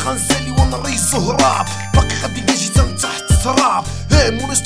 خنسالي وأنا ريس زهراب. باقي غادي نجي تحت التراب. هاموناش